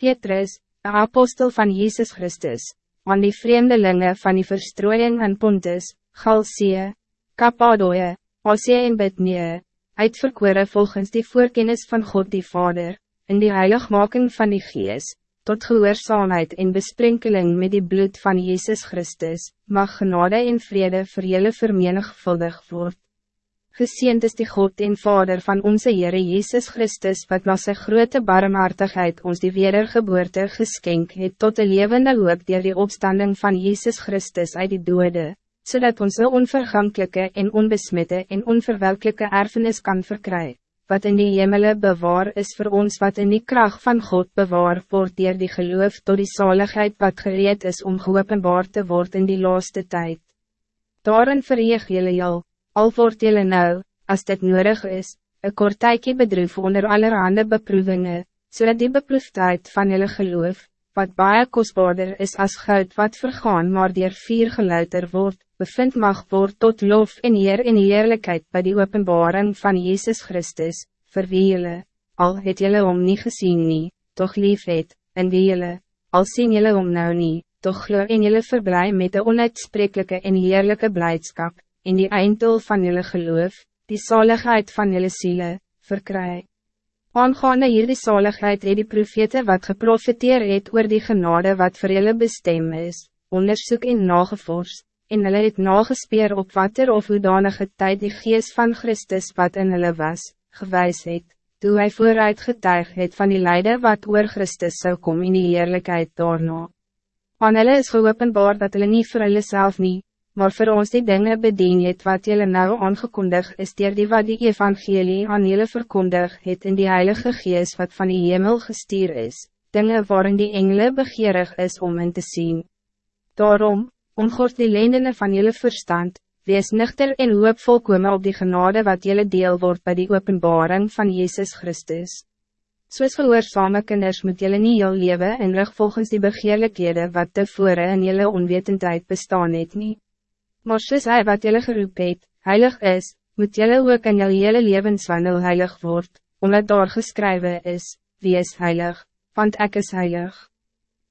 Petrus, de apostel van Jezus Christus, aan die vreemdelingen van die verstrooiing in Pontus, Galsie, Kappadoe, Asie en Bitnee, uitverkore volgens die voorkennis van God die Vader, in die heiligmaking van die Gees, tot gehoorzaamheid en besprenkeling met die bloed van Jezus Christus, mag genade en vrede vir julle vermenigvuldig word. Geseend is die God en Vader van onze Heere Jezus Christus, wat na sy grote barmhartigheid ons die wedergeboorte geskenk het tot de levende hoop dier die opstanding van Jezus Christus uit die dode, zodat onze onvergankelijke en onbesmette en onverwelkelijke erfenis kan verkrijgen, wat in die hemele bewaar is voor ons wat in die kracht van God bewaar wordt dier die geloof tot die zaligheid wat gereed is om geopenbaar te worden in die laaste tijd. Daarin verheeg jullie al, al word jylle nou, als dit nodig is, een kortijkie bedroef onder allerhande beproevingen, zodat die beproefdheid van jylle geloof, wat baie kostbaarder is als goud wat vergaan maar dier vier geluider wordt, bevind mag word tot lof en eer en eerlijkheid bij die openbaring van Jezus Christus, vir wie jylle, al het jylle om nie gezien nie, toch lief het, en wie jylle, al sien jylle om nou nie, toch glo en jylle verblij met de onuitsprekelijke en heerlijke blijdschap, en die eindel van jullie geloof, die zaligheid van jullie zielen, verkry. Aangaande hier die zaligheid het die profete wat geprofiteer het oor die genade wat voor jullie bestem is, onderzoek en nagevors, en hulle het nagespeer op wat er of hoedanige tyd die geest van Christus wat in hulle was, gewys het, toe hy vooruit getuig het van die lijden wat oor Christus zou komen in die eerlijkheid daarna. Aan hulle is geopenbaar dat hulle nie vir hulle self nie, maar voor ons die dingen bedien het wat jullie nou aangekondig is dier die wat die evangelie aan jullie verkondig het in die Heilige Geest wat van die hemel gestuur is, dingen waarin die engelen begeerig is om in te zien. Daarom, ongort die lendene van jullie verstand, wees nuchter en hoop volkome op die genade wat jullie deel wordt bij die openbaring van Jezus Christus. Soos gehoorzame kinders moet jullie niet jou leven en rug volgens die begeerlikhede wat tevore in jullie onwetendheid bestaan het niet. Maar soos hy wat jylle geroep het, heilig is, moet jylle ook in jylle hele levenswandel heilig word, omdat daar geskrywe is, wie is heilig, want ik is heilig.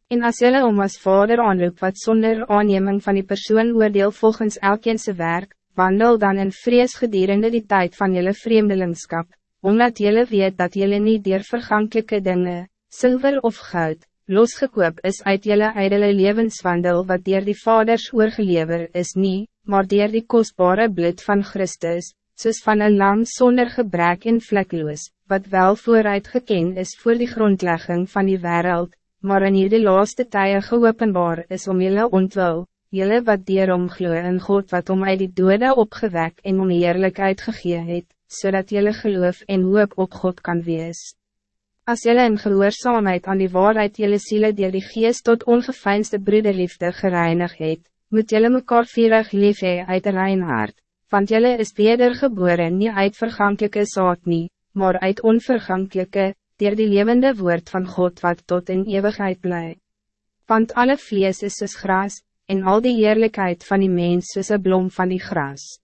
En as jylle om as vader aanroep wat zonder aanneming van die persoon oordeel volgens elkeense werk, wandel dan in vrees gedurende die tijd van jylle vreemdelingskap, omdat jylle weet dat jylle niet dier vergankelijke dingen, zilver of goud, losgekoop is uit jelle ijdele levenswandel wat dier die vaders oorgelever is niet, maar dier die kostbare bloed van Christus, soos van een lam zonder gebrek en vlekloos, wat wel vooruit geken is voor die grondlegging van die wereld, maar in hierdie laaste tye geopenbaar is om jelle ontwil, jelle wat dier omgloe in God wat om uit die dode opgewek en om eerlijkheid gegee het, zodat jelle geloof en hoop op God kan wees. Als jullie in gehoorzaamheid aan die waarheid jullie zielen die die geest tot ongeveinsde broederliefde gereinig het, moet jullie mekaar vierig lief hee uit de reinhard, want jullie is wedergeboren niet uit vergankelijke zaad nie, maar uit onvergankelijke, dier die levende woord van God wat tot in eeuwigheid blij. Want alle vlees is soos gras, en al die eerlijkheid van die mens soos een blom van die gras.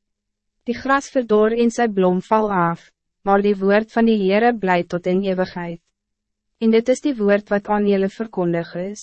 Die gras verdor in zijn blom val af, maar die woord van die Heere blijft tot in eeuwigheid. En dit is die woord wat aan jullie verkondig is.